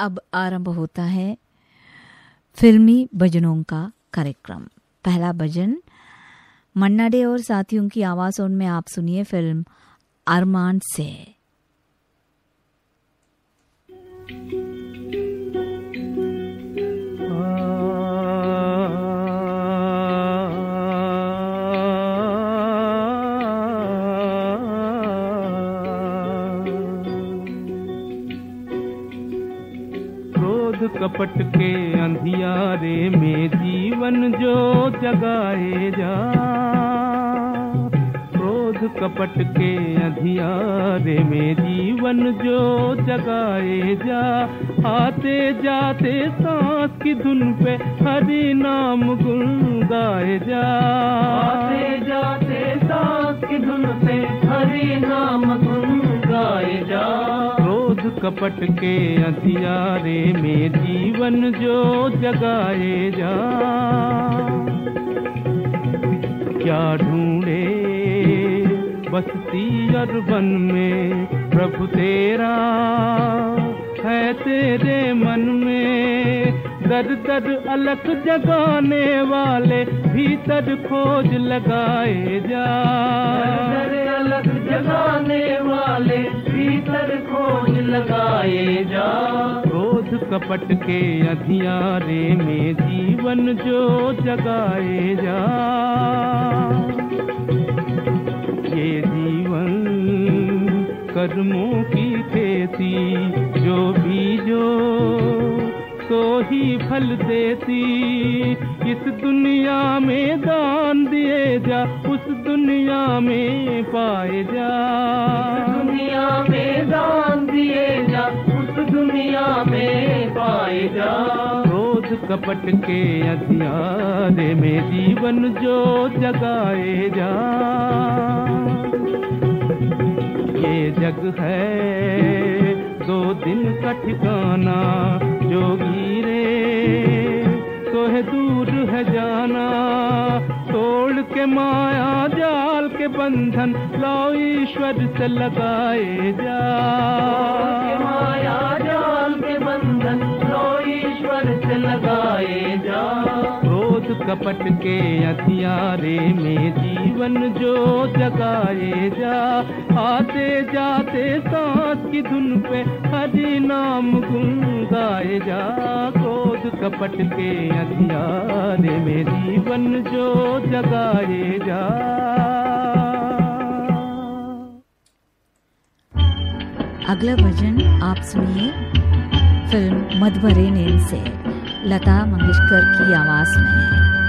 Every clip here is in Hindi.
अब आरंभ होता है फिल्मी भजनों का कार्यक्रम। पहला भजन मन्ना डे और साथियों की आवाज़ों में आप सुनिए फ़िल्म अरमान से। कपट के अंधियारे में जीवन जो जगाए जा। क्रोध कपट के अंधियारे में जीवन जो जगाए जा। आते जाते सांस की धुन पे हरि नाम गुन गाए जा। आते जाते सांस की धुन पे हरि नाम गुन गाए जा। कपट के अंधियारे में जीवन जो जगाए जा। क्या ढूंढे बसती अरबन में? प्रभु तेरा है तेरे मन में। दर दर अलग जगाने वाले भीतर खोज लगाए जा। दर अलग जगाने वाले भीतर खोज लगाए जा। क्रोध कपट के अधियारे में जीवन जो जगाए जा। ये जीवन कर्मों की खेती, जो बीजो तो ही फल देती। इस दुनिया में दान दिए जा उस दुनिया में पाए जा। दुनिया में दान दिए जा उस दुनिया में पाए जा। क्रोध कपट के अधियारे में जीवन जो जगाए जा। ये जग है दो दिन का ठिकाना जोगी रे तो दूर है जाना। तोड़ के माया, जाल के बंधन लाओ, ईश्वर से लगाए जा। माया, जाल के बंधन लाओ, ईश्वर से लगाए जा। कपट के हथियारे में जीवन जो जगाए जा, आते जाते सांस की धुन पे हरि नाम गुन गाए जा। क्रोध कपट के हथियारे में जीवन जो जगाए जा। अगला भजन आप सुनिए, फ़िल्म मधुबरे नील से। लता मंगेशकर की आवाज़ में।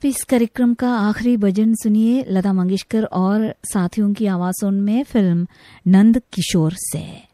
आप इस कार्यक्रम का आखिरी भजन सुनिए लता मंगेशकर और साथियों की आवाज़ों में फ़िल्म नंद किशोर से।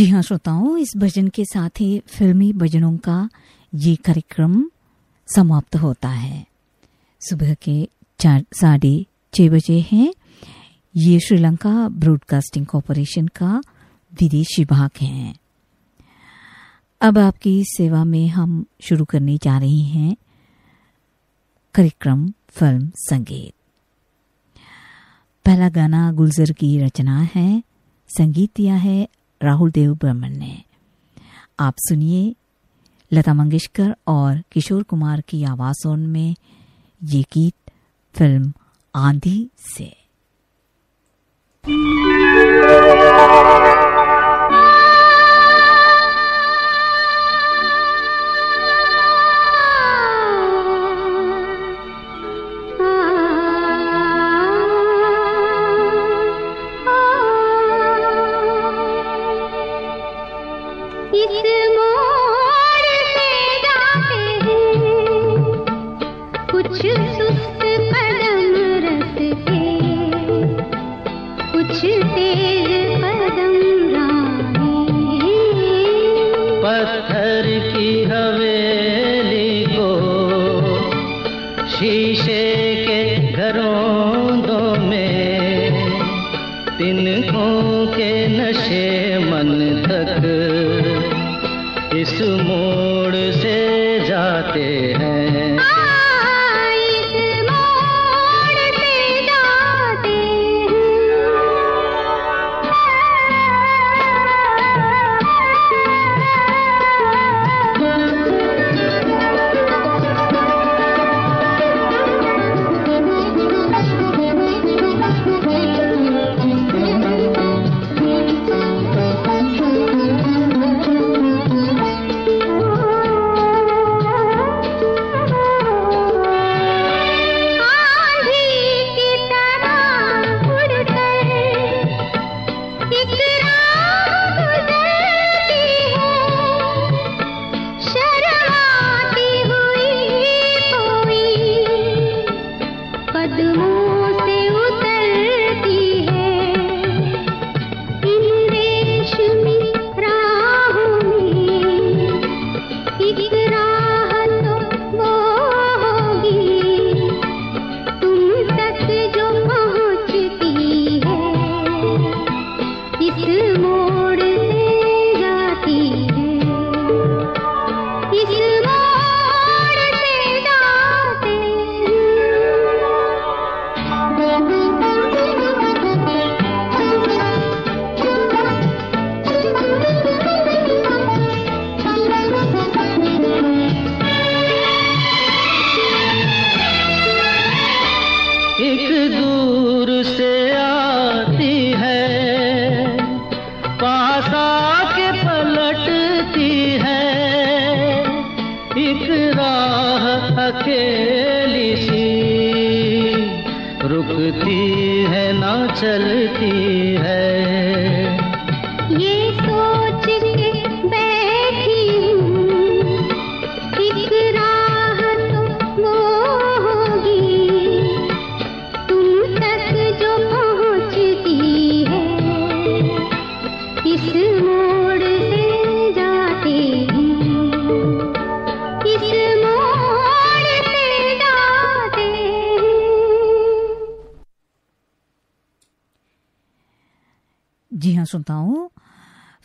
जी हाँ श्रोताओं, इस भजन के साथ ही फिल्मी भजनों का ये कार्यक्रम समाप्त होता है। सुबह के चार, साढ़े छह बजे हैं। ये श्रीलंका ब्रॉडकास्टिंग कॉरपोरेशन का विदेशी भाग है। अब आपकी सेवा में हम शुरू करने जा रहे हैं। कार्यक्रम फ़िल्म संगीत। पहला गाना गुलजर की रचना है। संगीत दिया है राहुल देव बर्मन ने। आप सुनिए लता मंगेशकर और किशोर कुमार की आवाज़ों में ये गीत, फ़िल्म आंधी से।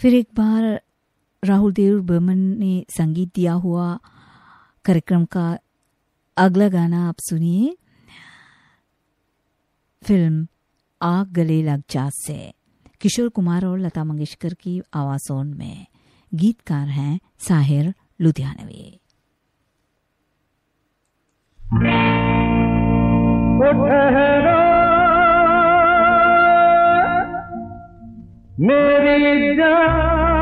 फिर एक बार राहुल देव बर्मन ने संगीत दिया हुआ कार्यक्रम का अगला गाना आप सुनिए। फ़िल्म आग गले लग जा से। किशोर कुमार और लता मंगेशकर की आवाज़ों में। गीतकार हैं साहिर लुधियानवी। ठहरा मेरी जान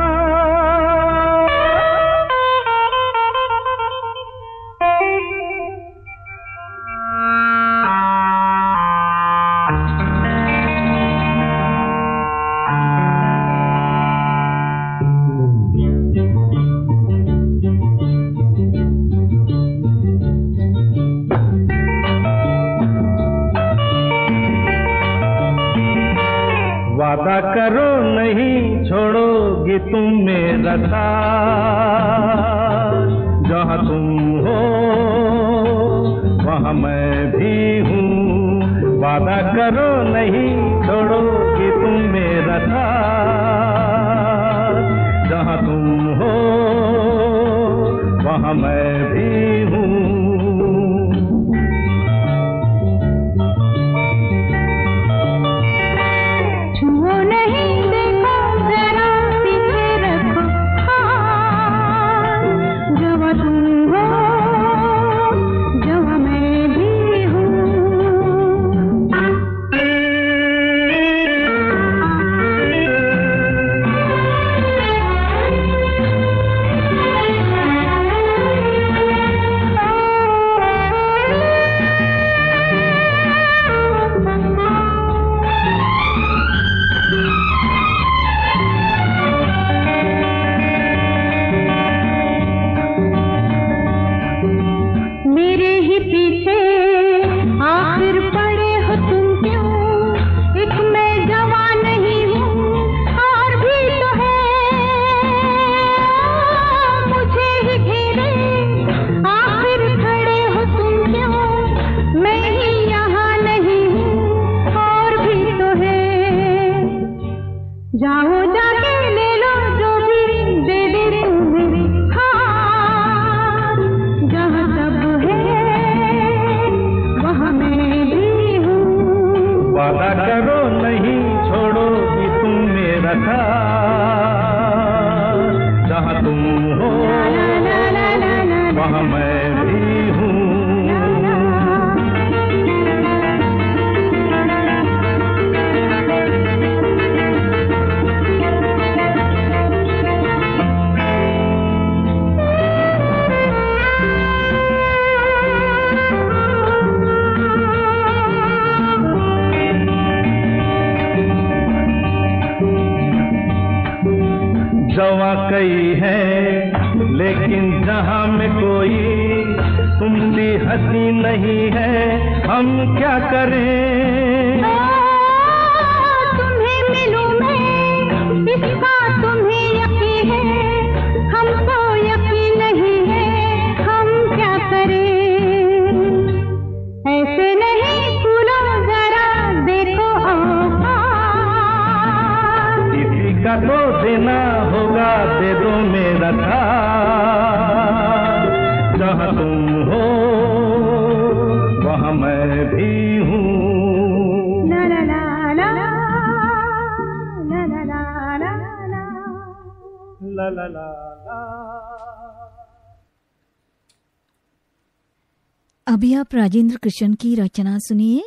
कृष्ण की रचना सुनिए।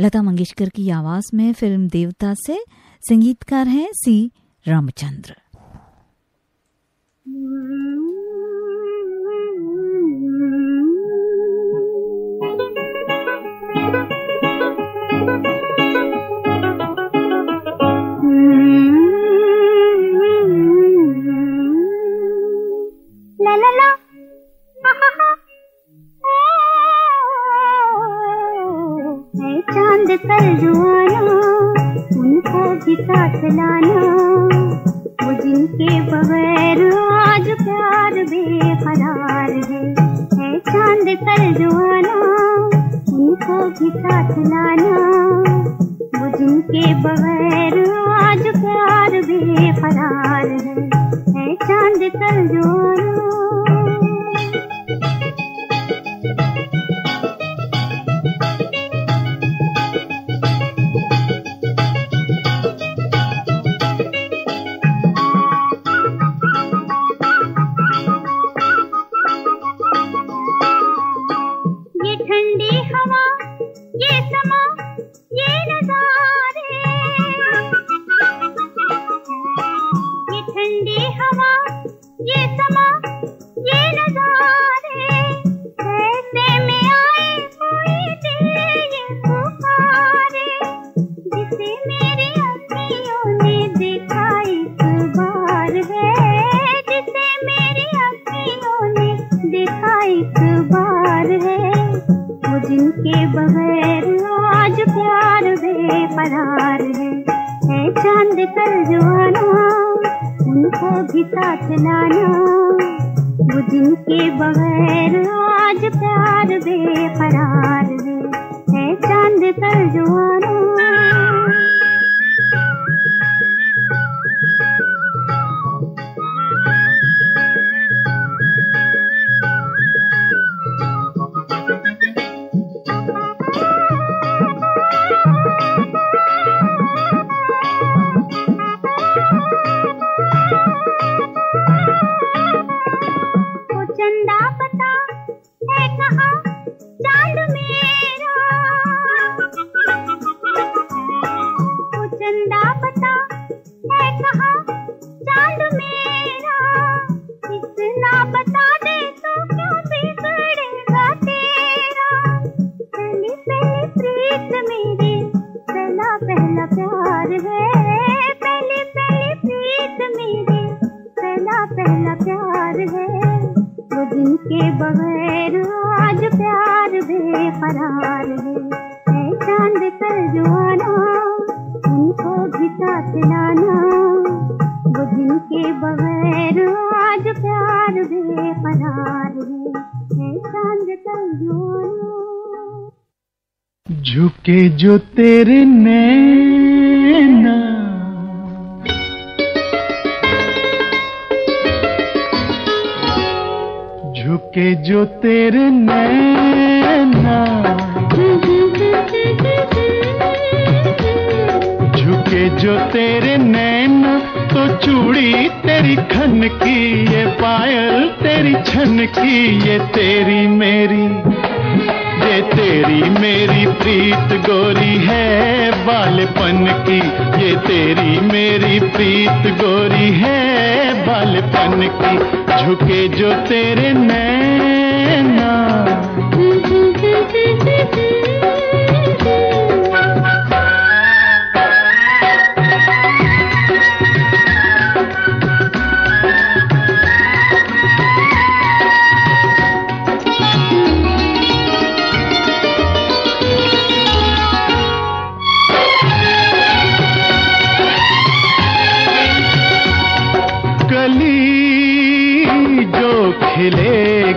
लता मंगेशकर की आवाज़ में फ़िल्म देवता से संगीतकार हैं सी रामचंद्र। ला ला ला। हा हा चाँद पर जुआना, उनको भी साथ लाना वो जिनके बगैर आज प्यार बेकरार है है चाँद पर जुआना, उनको भी साथ लाना वो जिनके बगैर आज प्यार बेकरार है है चाँद पर जुआना।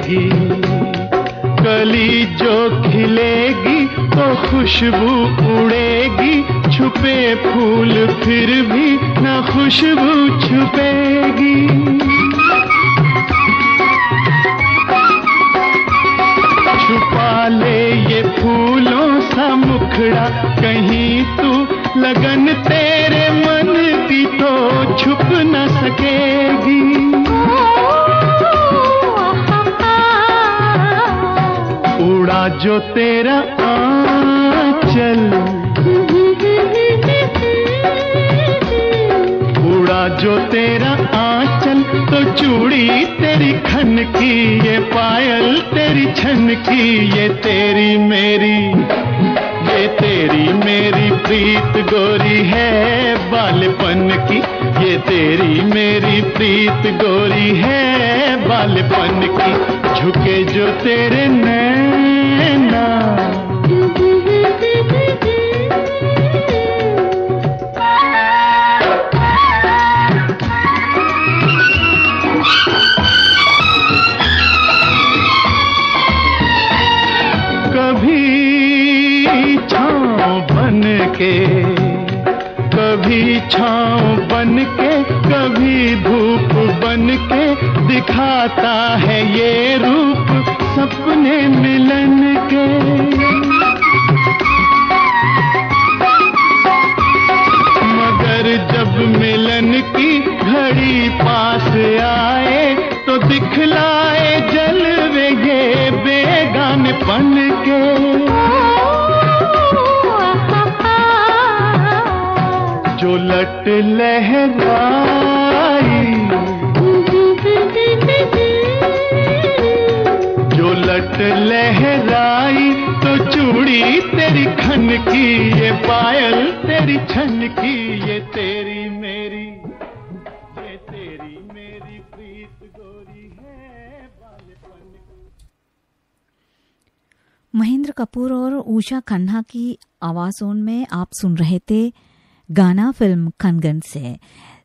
खिलेगी कली जो खिलेगी तो खुशबू उड़ेगी, छुपे फूल फिर भी ना खुशबू छुपेगी। छुपा ले ये फूलों सा मुखड़ा, कहीं तू लगन तेरे मन की तो छुप न सकेगी। उड़ा जो तेरा आंचल। उड़ा जो तेरा आंचल तो चूड़ी तेरी खन की, ये पायल तेरी छन की, ये तेरी मेरी। तेरी मेरी प्रीत, गोरी है बालपन की। ये तेरी मेरी प्रीत, गोरी है बालपन की। झुके जो तेरे नैना। के दिखाता है ये रूप सपने मिलन के मगर जब मिलन की घड़ी पास आए तो दिखलाए जलवे ये बेगानपन के जो लट लहराई लट लहराई तो चूड़ी तेरी खन की, ये पायल तेरी छन की, ये तेरी मेरी महेंद्र कपूर और उषा खन्ना की आवाजों में आप सुन रहे थे गाना फ़िल्म खनगन से।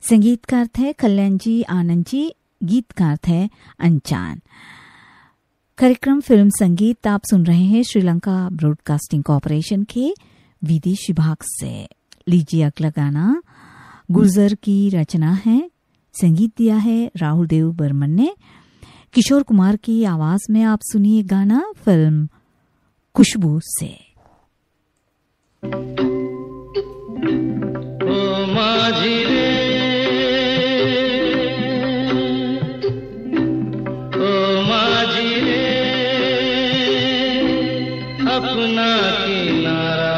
संगीतकार थे कल्याण जी, आनंद जी, गीतकार थे अंचान। कार्यक्रम फ़िल्म संगीत आप सुन रहे हैं श्रीलंका ब्रॉडकास्टिंग कॉरपोरेशन के विदेश विभाग से। लीजिए अगला गाना। गुर्जर की रचना है, संगीत दिया है राहुल देव बर्मन ने। किशोर कुमार की आवाज़ में आप सुनिए गाना, फ़िल्म खुशबू से। माझी अपना किनारा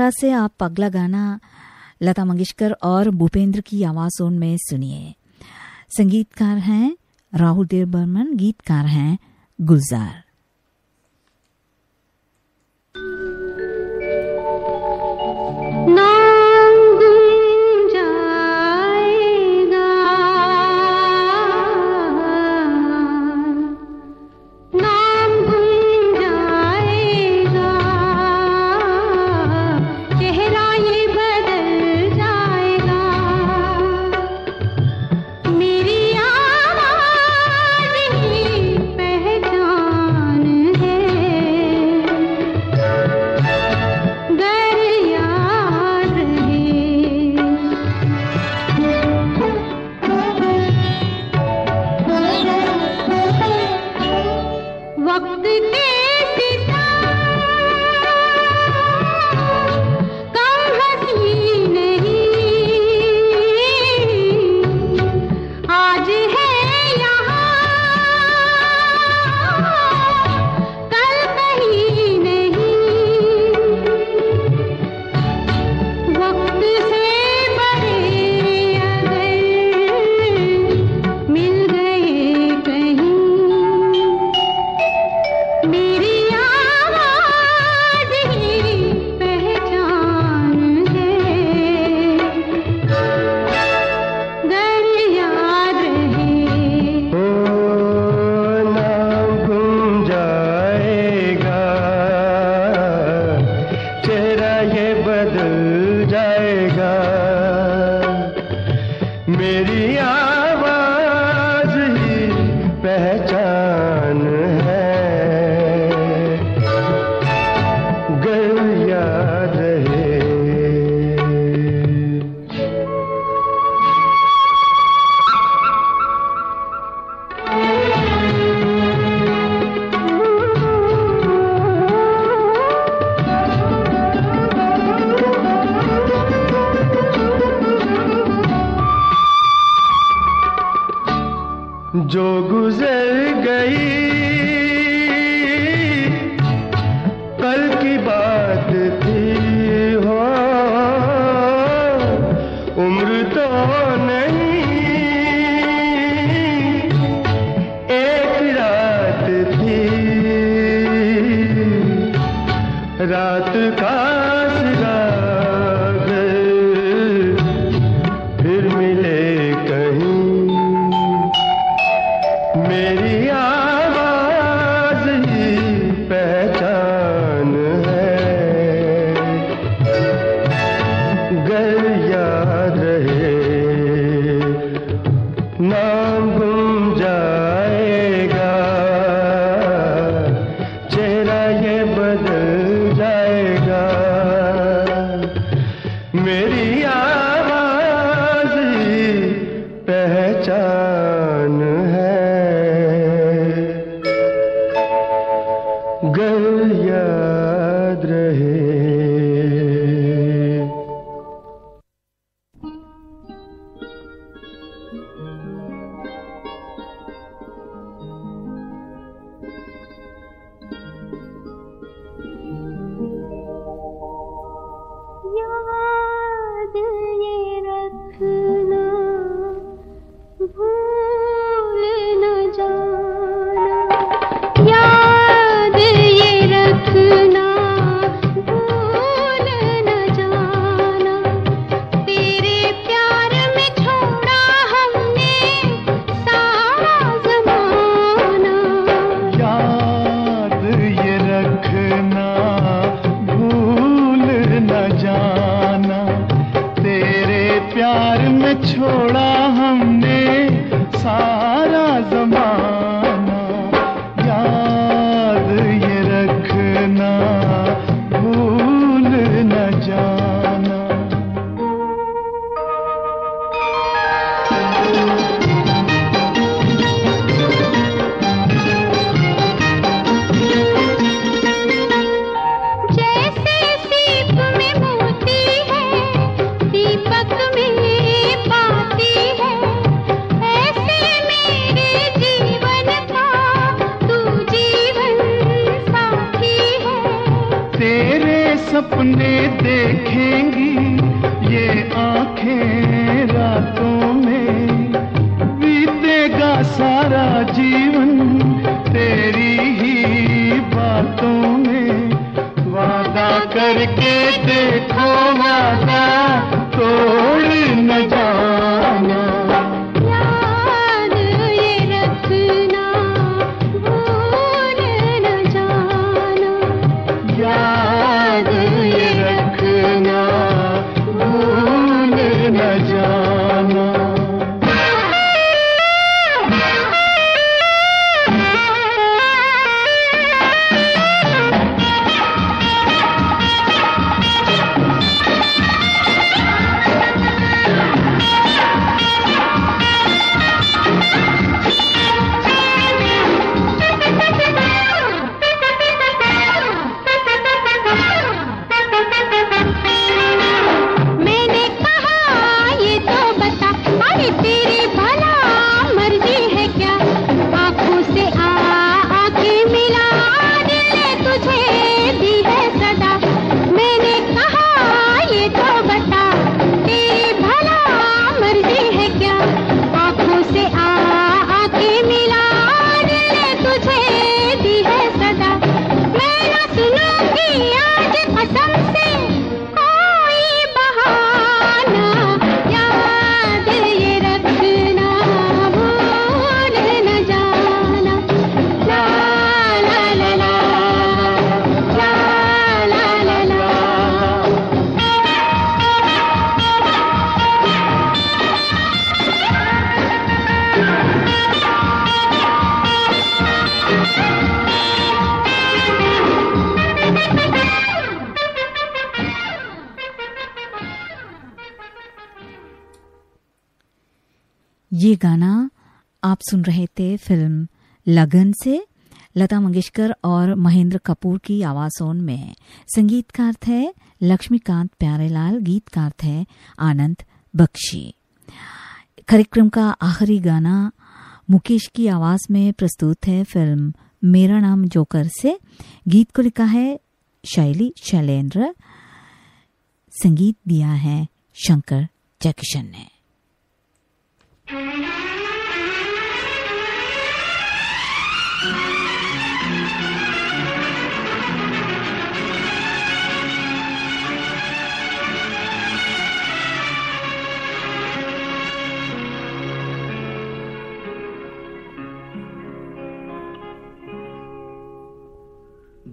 किनारा से आप अगला गाना लता मंगेशकर और भूपेंद्र की आवाजों में सुनिए। संगीतकार हैं राहुल देव बर्मन गीतकार हैं गुलजार। आप सुन रहे थे फ़िल्म लगन से। लता मंगेशकर और महेंद्र कपूर की आवाज़ों में। संगीतकार थे लक्ष्मीकांत प्यारेलाल, गीतकार थे आनंद बख्शी। कार्यक्रम का आखिरी गाना मुकेश की आवाज़ में प्रस्तुत है फ़िल्म मेरा नाम जोकर से। गीत को लिखा है शैली शैलेंद्र। संगीत दिया है शंकर जयकिशन ने।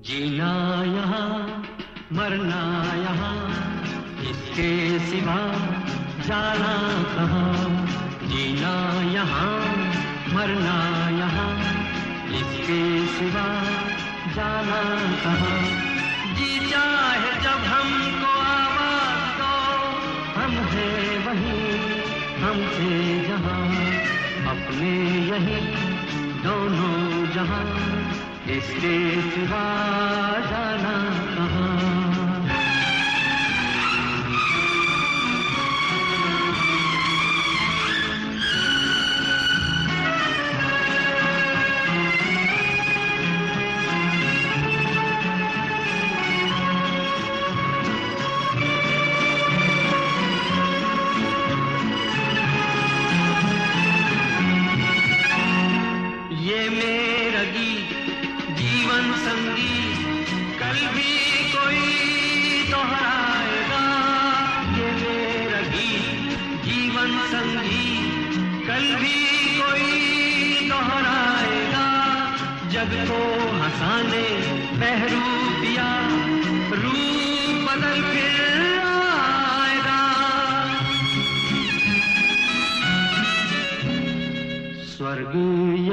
जीना यहाँ, मरना यहाँ, इसके सिवा जाना कहाँ? जीना यहाँ, मरना यहाँ, इसके सिवा जाना कहाँ? जी चाहे जब हमको आवाज़ दो, हम है वहीं हमसे जहाँ। अपने यही, दोनों जहाँ। इसके सिवा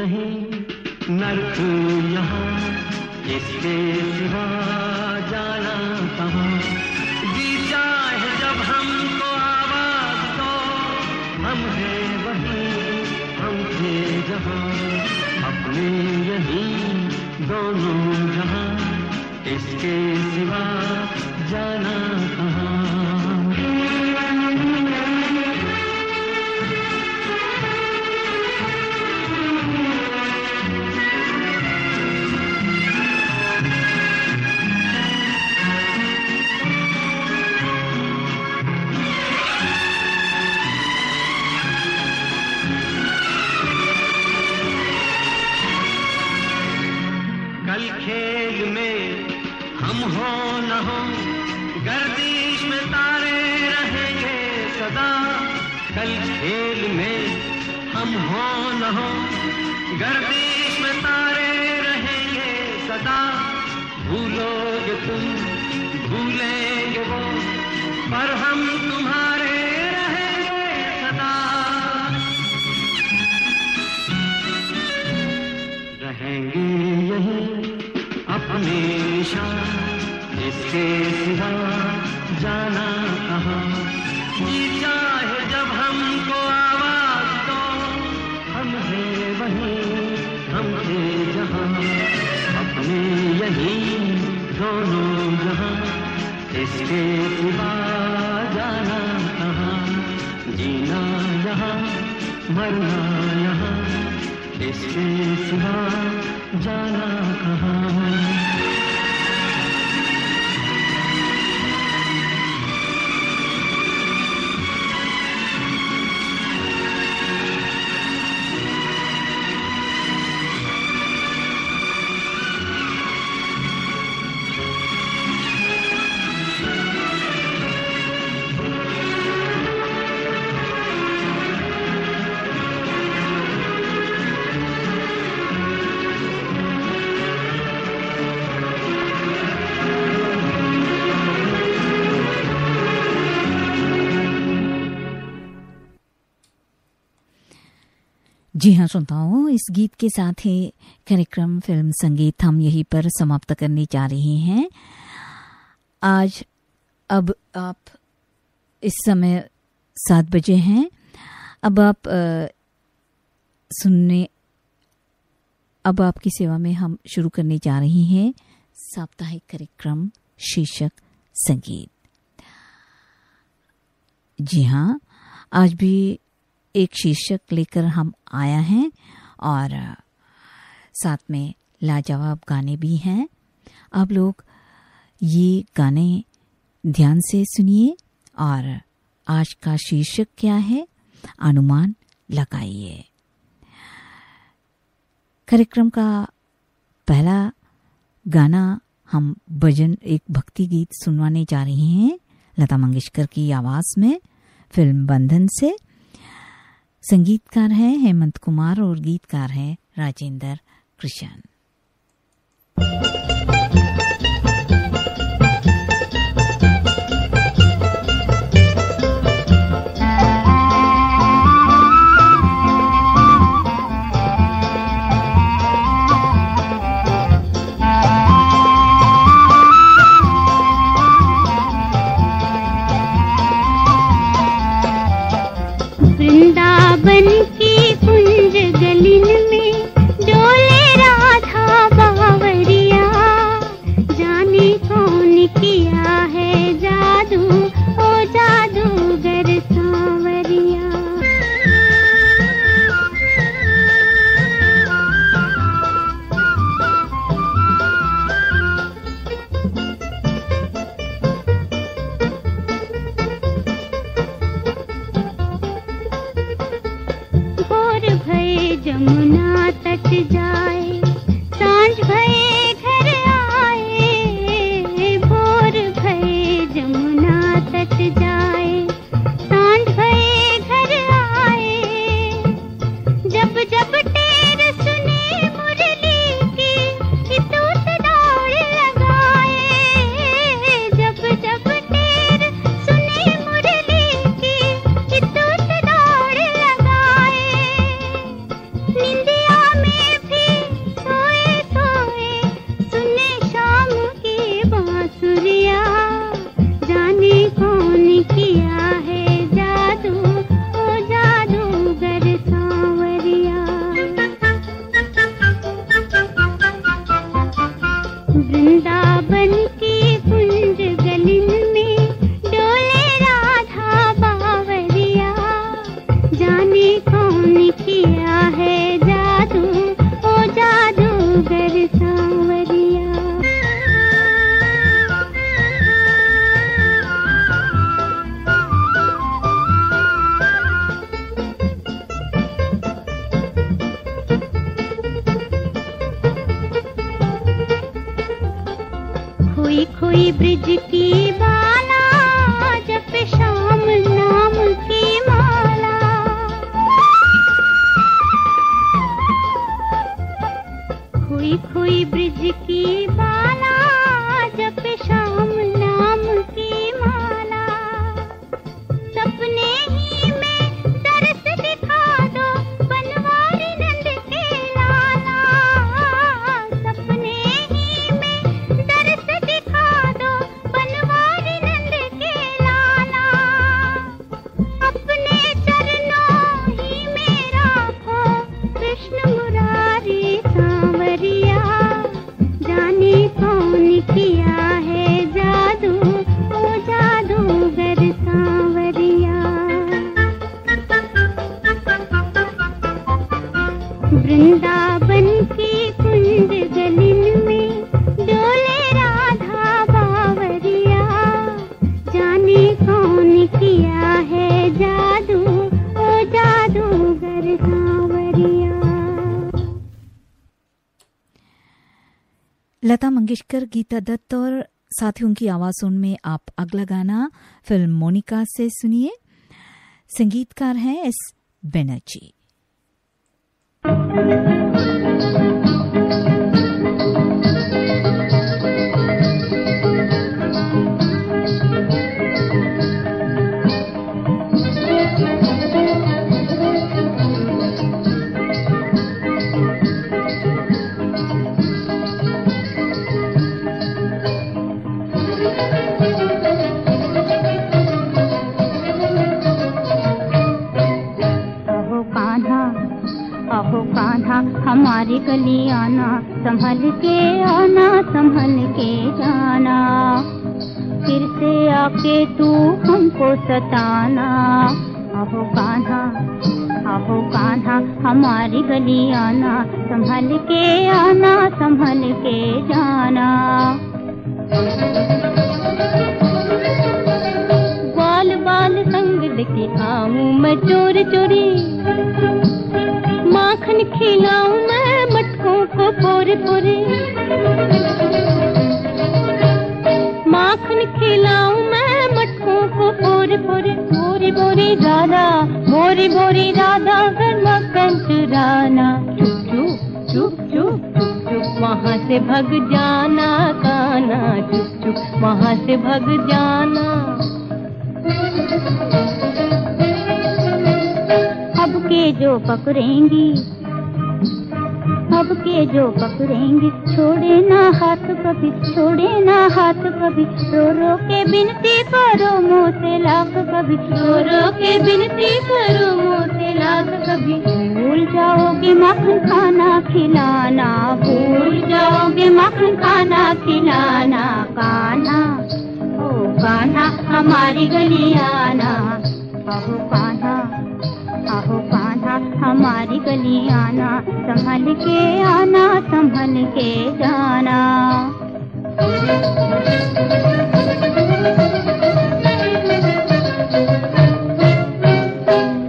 यही नरक यहाँ, इसके सिवा जाना कहाँ? जी चाहे जब हमको आवाज़ दो, हम है वही, हम थे जहाँ। अपने यही, दोनों जहाँ, इसके सिवा जी हाँ श्रोताओं इस गीत के साथ ही कार्यक्रम फ़िल्म संगीत हम यहीं पर समाप्त करने जा रहे हैं। आज अब आप इस समय सात बजे हैं। अब आप अ, सुनने अब आपकी सेवा में हम शुरू करने जा रहे हैं। साप्ताहिक कार्यक्रम शीर्षक संगीत। जी हाँ आज भी एक शीर्षक लेकर हम आया हैं और साथ में लाजवाब गाने भी हैं। आप लोग ये गाने ध्यान से सुनिए और आज का शीर्षक क्या है? अनुमान लगाइए। कार्यक्रम का पहला गाना हम भजन एक भक्ति गीत सुनवाने जा रहे हैं लता मंगेशकर की आवाज़ में, फ़िल्म बंधन से। संगीतकार है हेमंत कुमार और गीतकार हैं राजेंद्र कृष्ण मंगेशकर गीता दत्त और साथियों की आवाज़ सुन में आप अगला गाना फ़िल्म मोनिका से सुनिए। संगीतकार हैं एस बनर्जी। हमारी गली आना, संभल के आना, संभल के जाना। फिर से आके तू हमको सताना। आहो कान्हा आहो कान्हा, हमारी गली आना, संभल के आना, संभल के जाना। बाल बाल संग लेके आऊँ मैं चोरी चोरी। माखन खिलाऊं मैं को पोरे पोरे माखन खिलाऊं मैं मटकों को पोरे पोरे बोरी बोरी राधा बोरी बोरी राधा घर मक्खन चुराना चुप चुप चुप चुप चुप चुप, वहाँ से भग जाना काना। चुप चुप, वहाँ से भग जाना। अब के जो पकड़ेंगी अब के जो पकड़ेंगे, छोड़े ना हाथ कभी, छोड़े ना हाथ कभी। रो रो के बिनती करो मुँह से लाख कभी। रो रो के बिनती करो मुँह से लाख कभी। भूल जाओगे मक्खन खाना खिलाना, भूल जाओगे मक्खन खाना खिलाना। काना, ओ कान्हा हमारी गली आना। कान्हा आहो कान्हा हमारी गली आना, संभल के आना, संभल के जाना।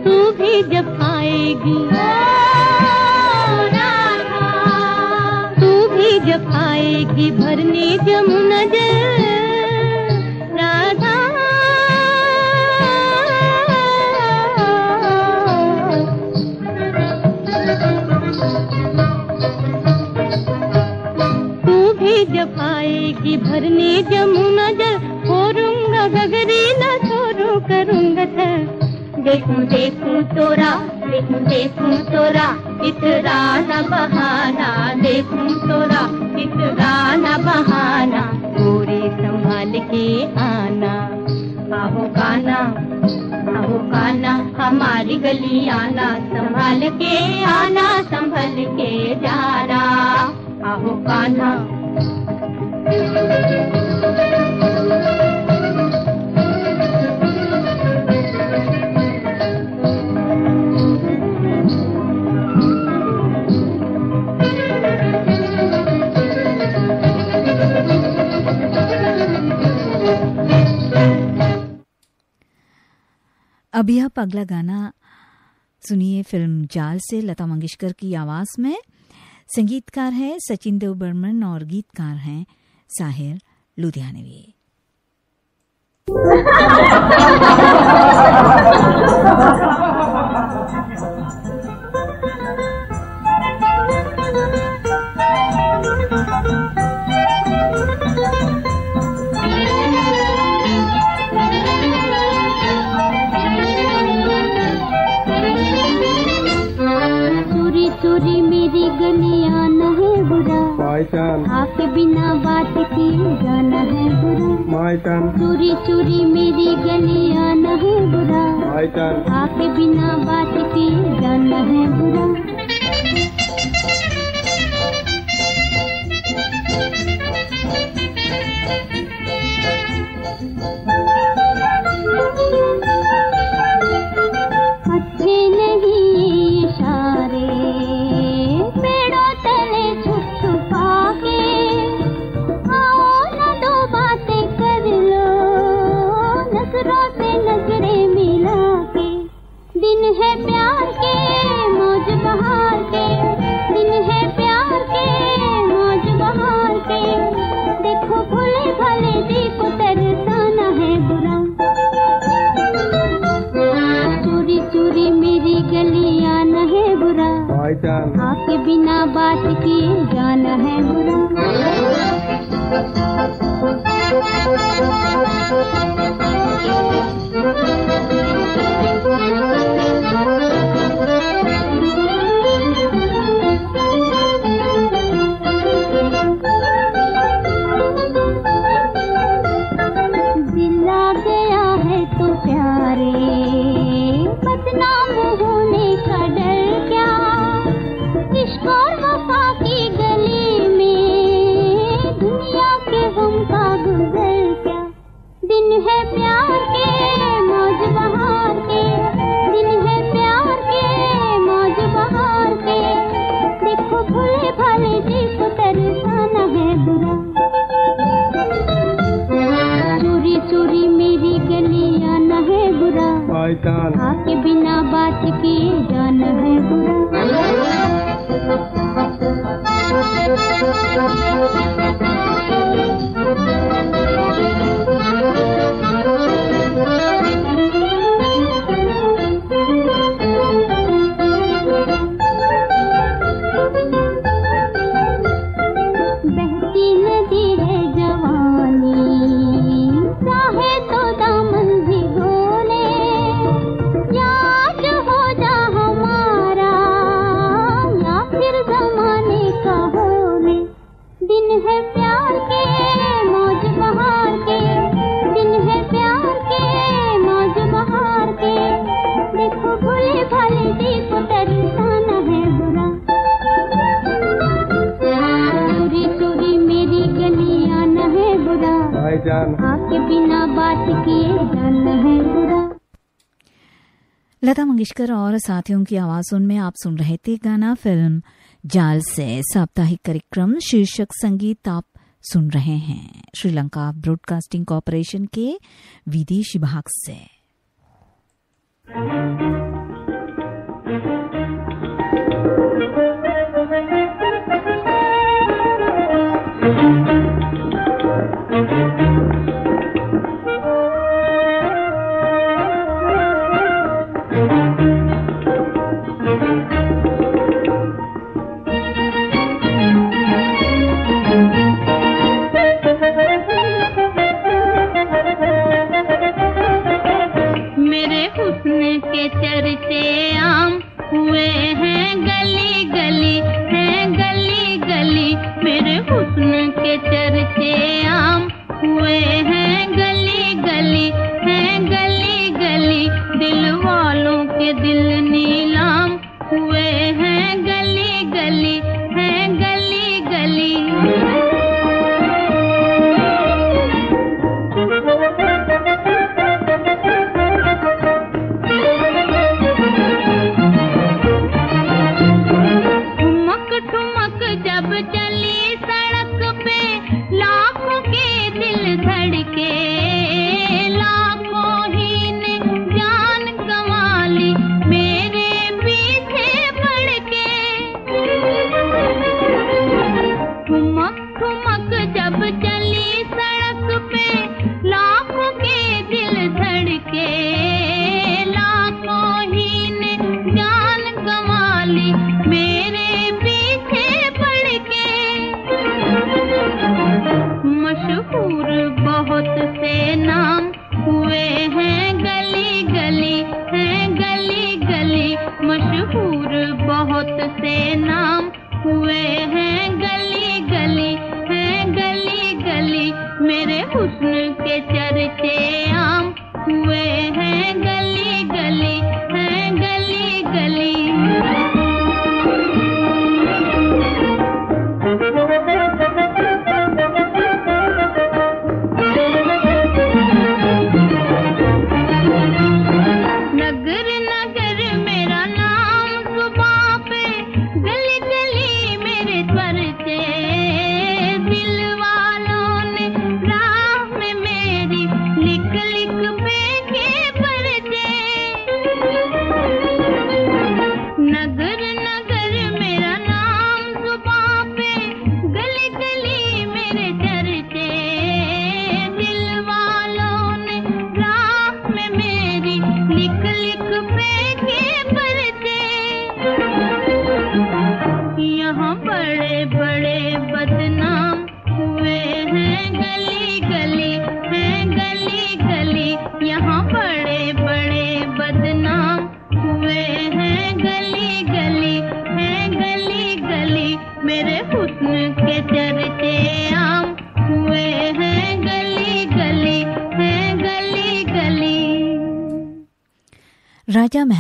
तू भी जब आएगी, तू भी जब आएगी, भरने जमुना जल आएगी भरने जमुना जल छोरूँगा गगरी न छोरू करूँगा थर देखूँ देखूँ तोरा, देखूँ देखूँ तोरा इतरा न बहाना। देखूँ तोरा इतरा न बहाना। पूरे संभाल के आना। आहो काना आहो काना, हमारी गली आना। संभाल के आना, संभल के जाना। आहो कान्हा अभी आप अगला गाना सुनिए फ़िल्म जाल से, लता मंगेशकर की आवाज़ में। संगीतकार हैं सचिन देव बर्मन और गीतकार हैं साहिर लुधियानवी। चोरी मायचान आपके बिना बात किए जाना है बुरा मायचान चोरी चोरी मेरी गलियाँ न है बुरा। मायचान आपके बिना बात किए जाना है बुरा। अच्छे भाई चाल आपके बिना बात की जाना है बुरा। है प्यार लता मंगेशकर और साथियों की आवाज़ों में आप सुन रहे थे गाना फ़िल्म जाल से। साप्ताहिक कार्यक्रम, शीर्षक संगीत आप सुन रहे हैं। श्रीलंका ब्रॉडकास्टिंग कॉरपोरेशन के विदेश विभाग से। thank you के चर्चे आम हुए हैं गली गली, हैं गली गली। मेरे हुस्न के चर्चे आम हुए हैं गली गली, हैं गली गली। दिल वालों के दिल ने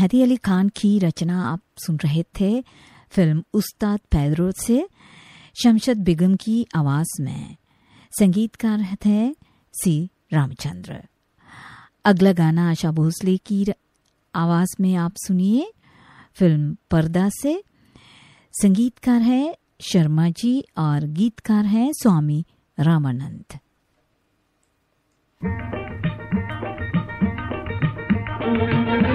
मेहदी अली खान की रचना आप सुन रहे थे, फ़िल्म उस्ताद पैदरो से, शमशद बिगम की आवाज़ में। संगीतकार थे सी रामचंद्र। अगला गाना आशा भोसले की आवाज़ में आप सुनिए। फ़िल्म पर्दा से। संगीतकार है शर्मा जी और गीतकार है स्वामी रामानंद। Thank you.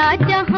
ना चाह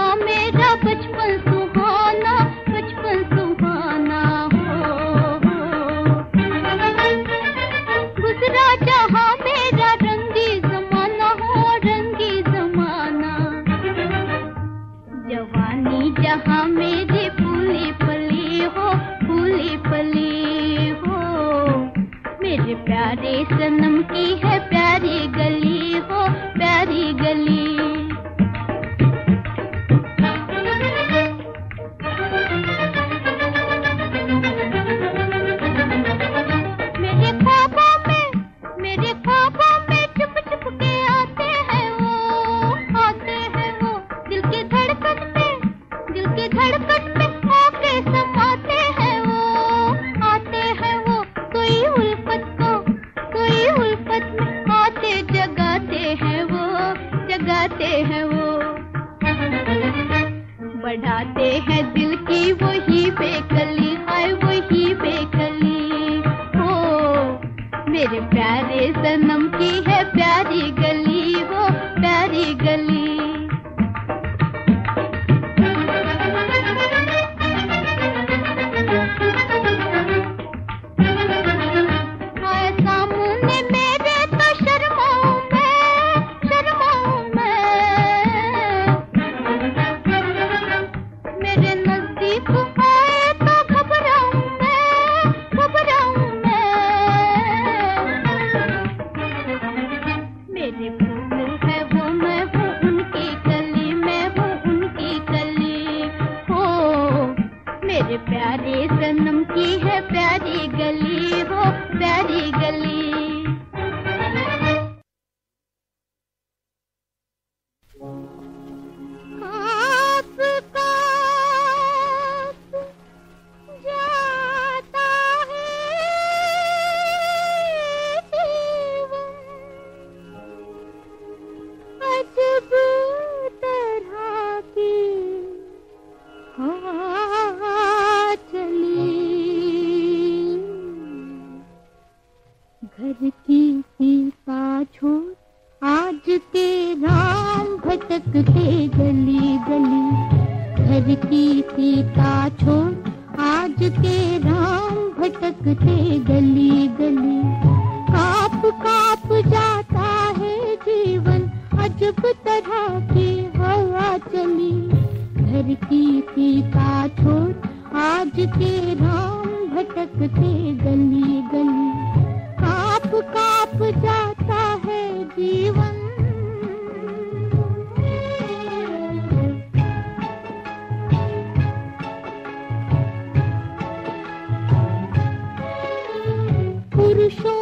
You.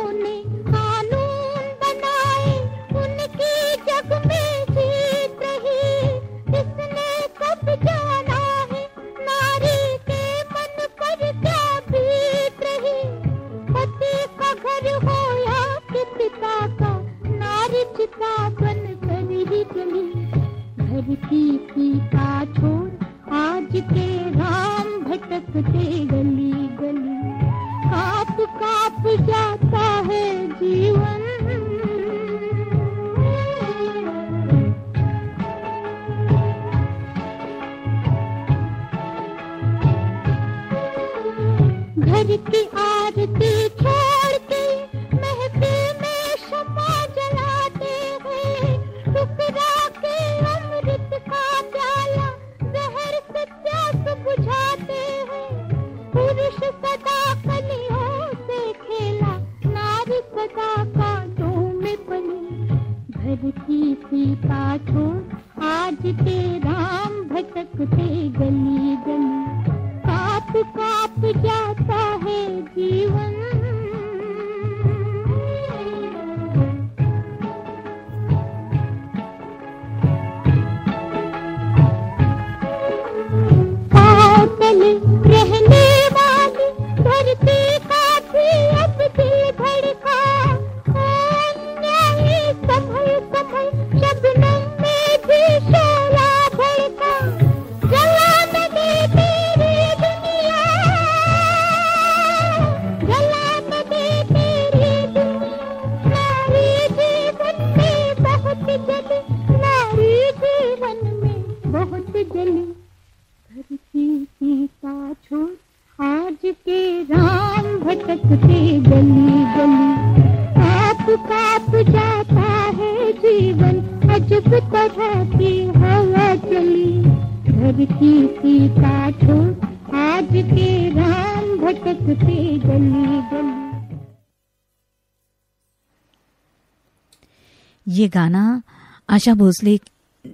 आशा भोसले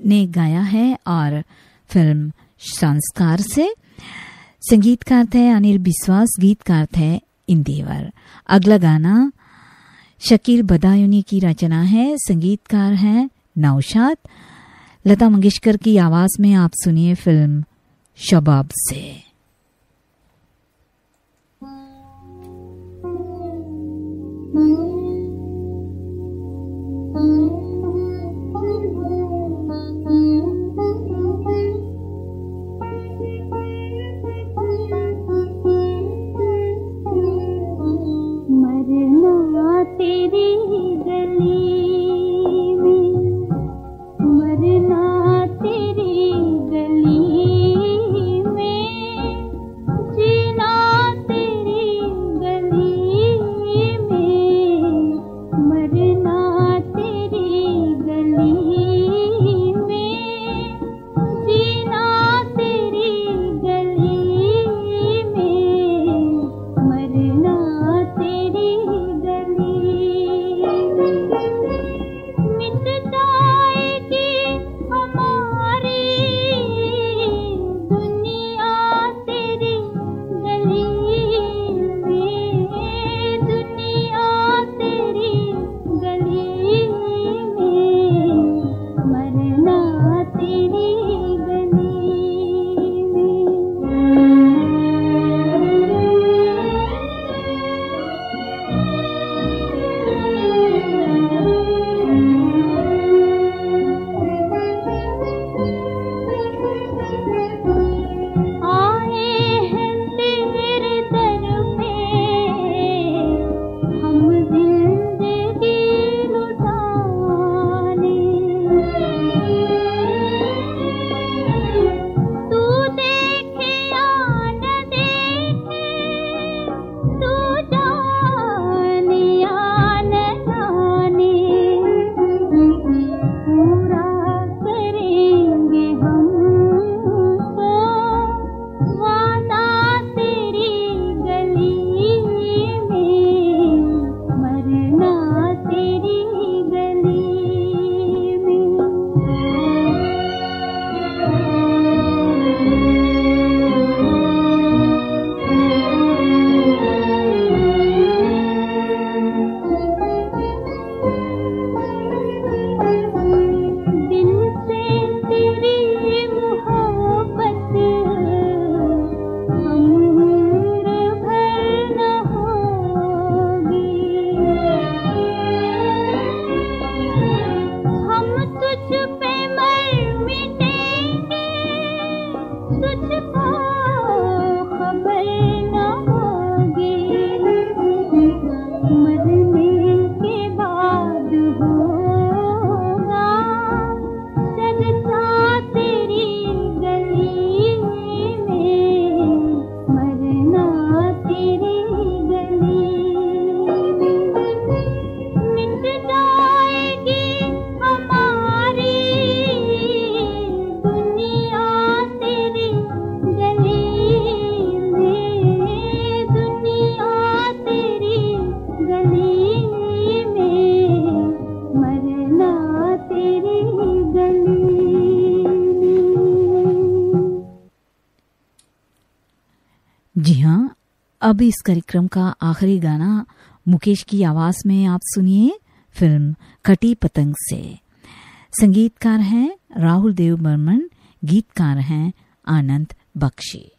ने गाया है और फ़िल्म संस्कार से। संगीतकार थे अनिल बिस्वास, गीतकार थे इंदेवर अगला गाना शकील बदायूनी की रचना है। संगीतकार हैं नौशाद। लता मंगेशकर की आवाज़ में आप सुनिए फ़िल्म शबाब से। Mm-hmm. अब इस कार्यक्रम का आखिरी गाना मुकेश की आवाज़ में आप सुनिए फ़िल्म कटी पतंग से। संगीतकार हैं राहुल देव बर्मन गीतकार हैं आनंद बख्शी।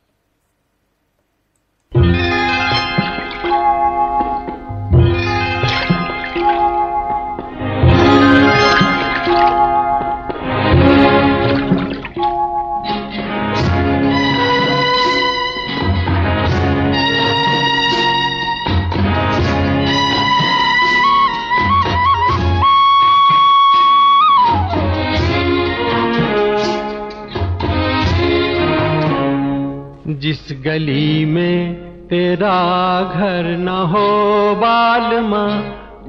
जिस गली में तेरा घर न हो बाल बालमा,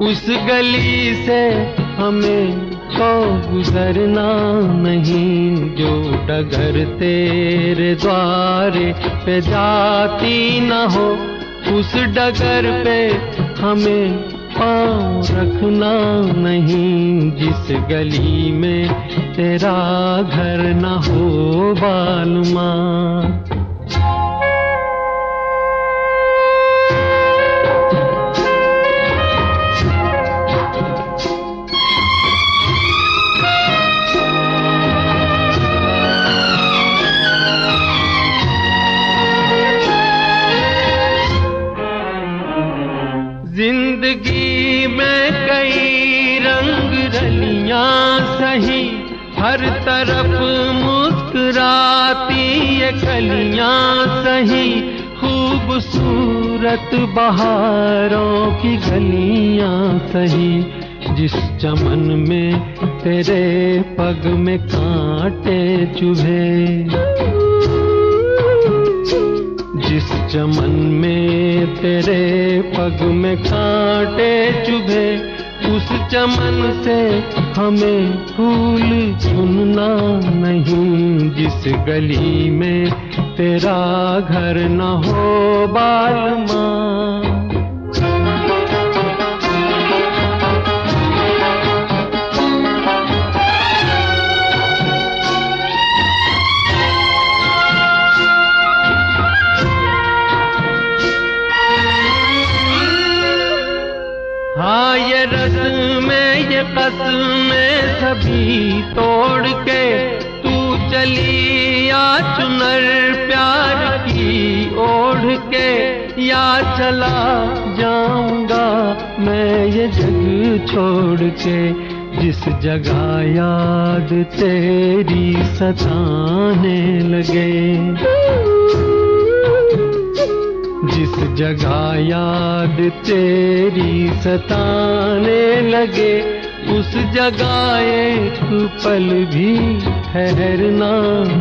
उस गली से हमें तो गुजरना नहीं, जो डगर तेरे द्वारे पे जाती न हो, उस डगर पे हमें पाँव रखना नहीं, जिस गली में तेरा घर न हो बालमा। रलियाँ सही, हर तरफ़ मुस्कुराती ये कलियाँ सही। खूबसूरत बहारों की गलियाँ सही। जिस चमन में तेरे पग में कांटे चुभे। जिस चमन में तेरे पग में कांटे चुभे। उस चमन से हमें फूल चुनना नहीं, जिस गली में तेरा घर न हो बालमा। हाँ ये में सभी तोड़ के तू चली या चुनर प्यार की ओढ़ के, या चला जाऊँगा मैं ये जग छोड़ के, जिस जगह याद तेरी सताने लगे। जिस जगह याद तेरी सताने लगे उस जगह एक पल भी ठहरना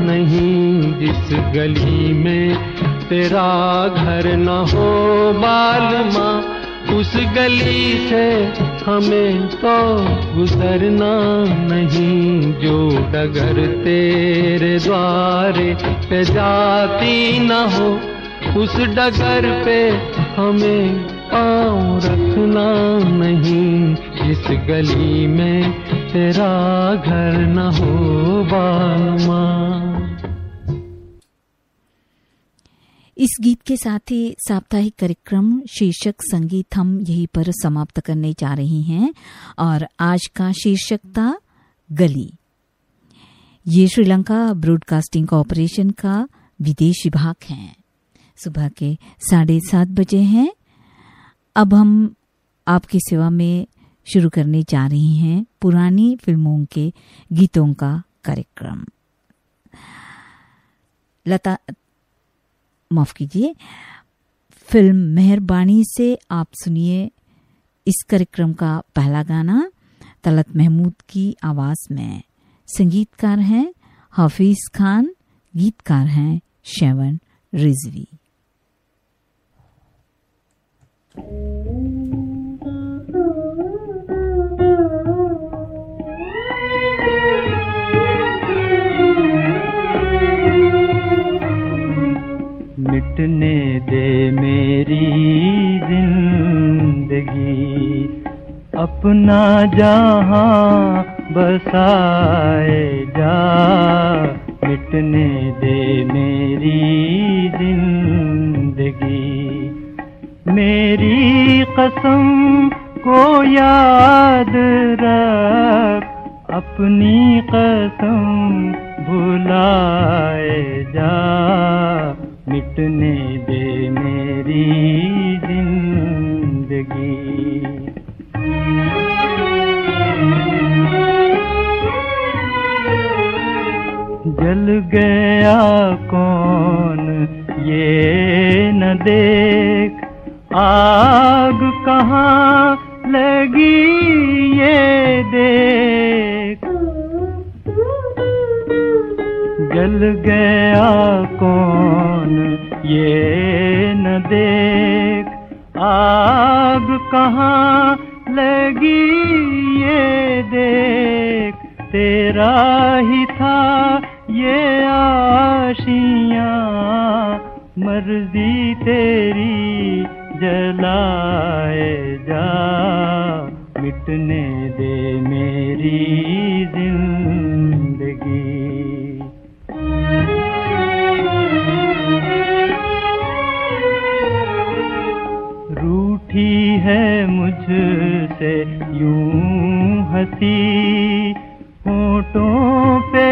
नहीं, जिस गली में तेरा घर न हो बाल बालमा, उस गली से हमें तो गुजरना नहीं, जो डगर तेरे द्वारे पे जाती न हो, उस डगर पे हमें पाँव रखना नहीं जिस गली में तेरा घर न हो बालमा इस गीत के साथ ही साप्ताहिक कार्यक्रम, शीर्षक संगीत हम यहीं पर समाप्त करने जा रहे हैं और आज का शीर्षक था गली। ये श्रीलंका ब्रॉडकास्टिंग कॉरपोरेशन का विदेश विभाग है। सुबह के साढ़े सात बजे हैं। अब हम आपकी सेवा में शुरू करने जा रही हैं पुरानी फ़िल्मों के गीतों का कार्यक्रम। लता, माफ़ कीजिए। फ़िल्म मेहरबानी से आप सुनिए इस कार्यक्रम का पहला गाना, तलत महमूद की आवाज़ में। संगीतकार हैं हाफिज खान, गीतकार हैं शेवन रिजवी। मिटने दे मेरी ज़िंदगी। अपना जहाँ बसाए जा, मिटने दे मेरी ज़िंदगी। मेरी कसम को याद रख, अपनी कसम भुलाए जा। मिटने दे मेरी ज़िंदगी। जल गया कौन ये न देख। आग कहाँ लगी ये देख। जल गया कौन? ये न देख। आग कहाँ लगी ये देख। तेरा ही था ये आशिया। मर्ज़ी तेरी जलाए जा। मिटने दे मेरी है मुझसे यूँ हँसी होठों पे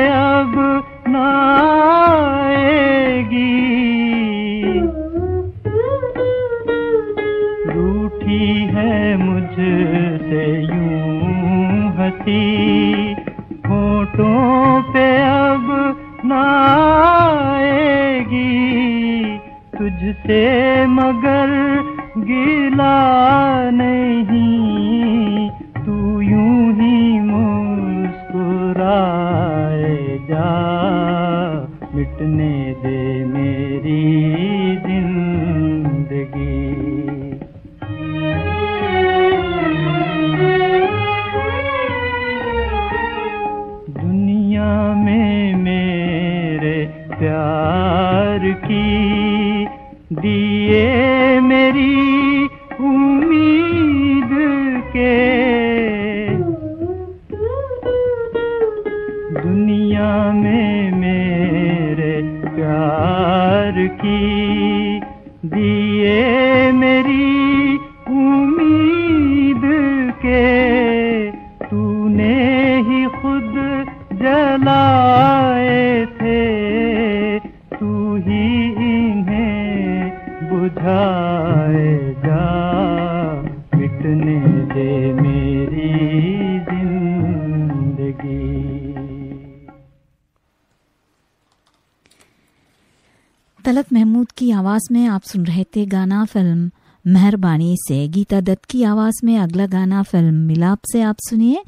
मेहरबानी से गीता दत्त की आवाज़ में अगला गाना फ़िल्म मिलाप से आप सुनिए।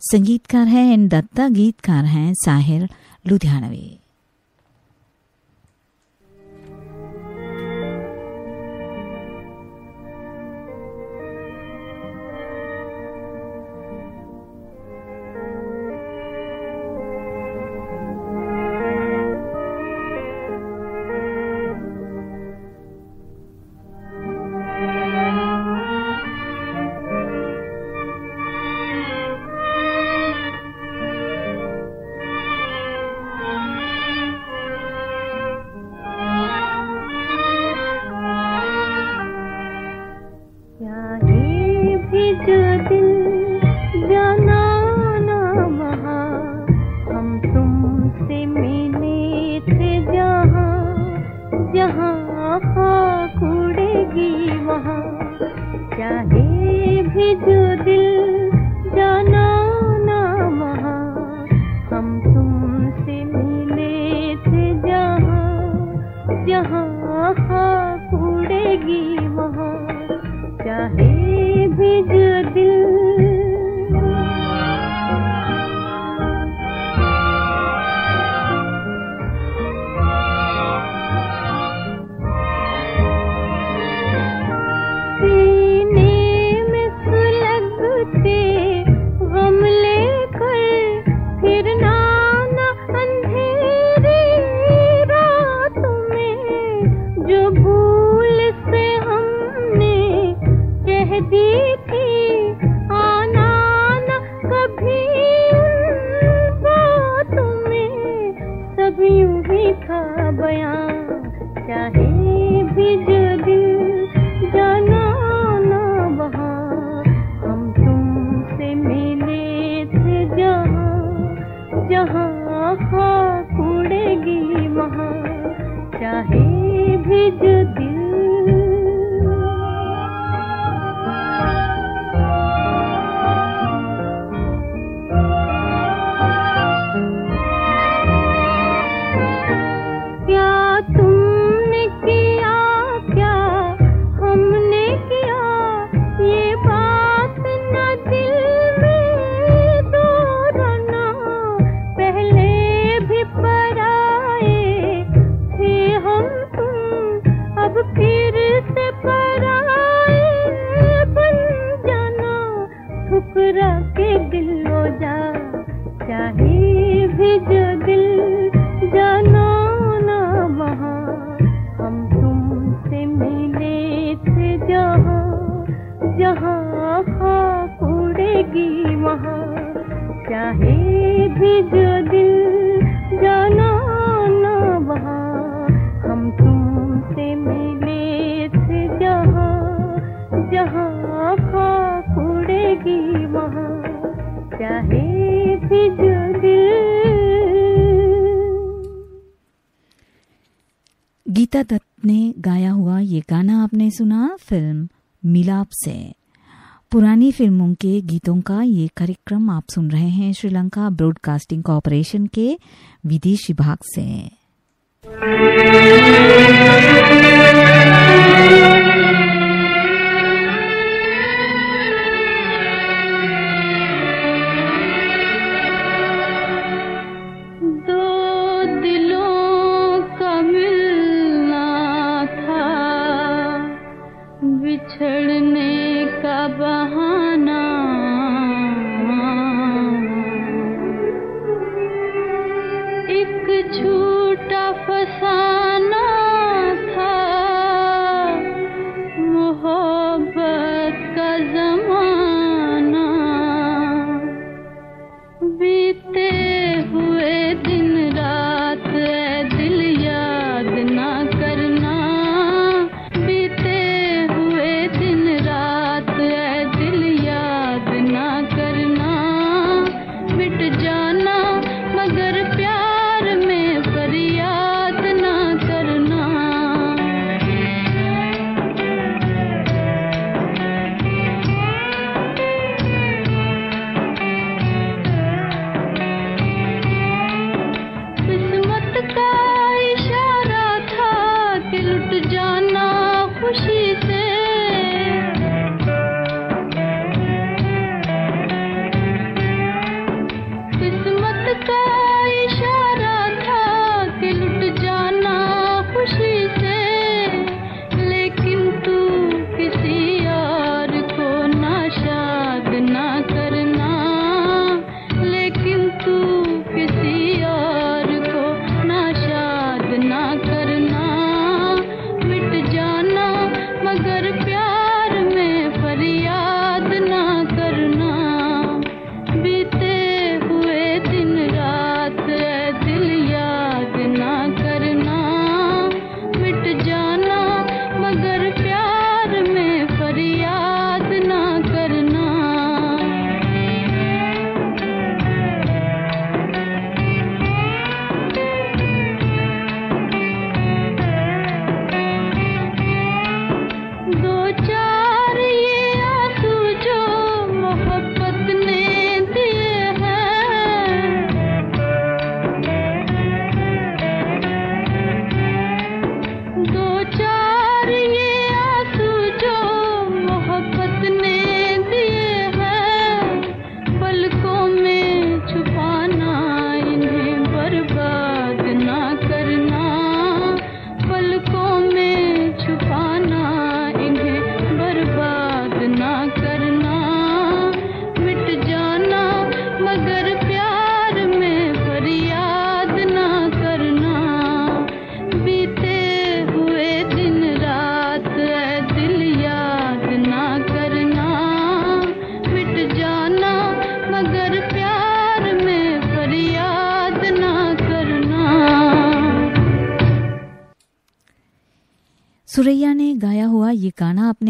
संगीतकार हैं एन दत्ता, गीतकार हैं साहिर लुधियानवी। गीतों का ये कार्यक्रम आप सुन रहे हैं श्रीलंका ब्रॉडकास्टिंग कॉरपोरेशन के विदेश विभाग से।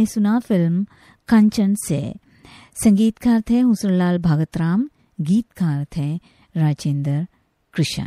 सुना फ़िल्म कंचन से। संगीतकार थे हुसरलाल भगतराम गीतकार थे राजेंद्र कृष्ण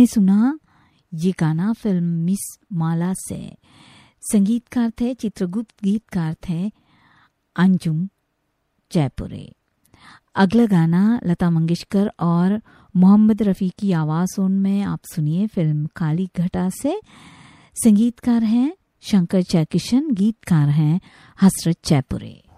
आपने सुना? ये गाना फ़िल्म मिस माला से। संगीतकार थे, चित्रगुप्त गीतकार थे अंजुम जयपुरे। अगला गाना लता मंगेशकर और मोहम्मद रफ़ी की आवाज़ों में। आप सुनिए फ़िल्म काली घटा से। संगीतकार हैं शंकर जयकिशन, गीतकार हैं हसरत जयपुरे।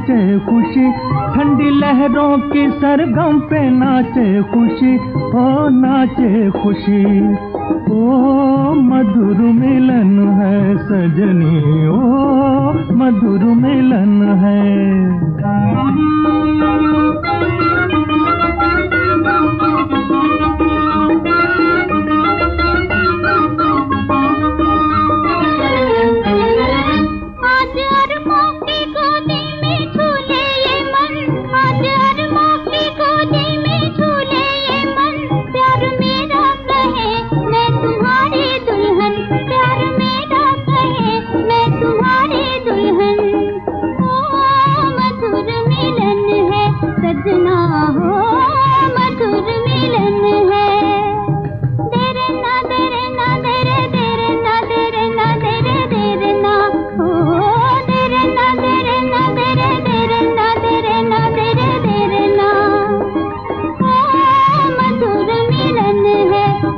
नाचे खुशी। ठंडी लहरों के सरगम पे नाचे खुशी। हो नाचे खुशी।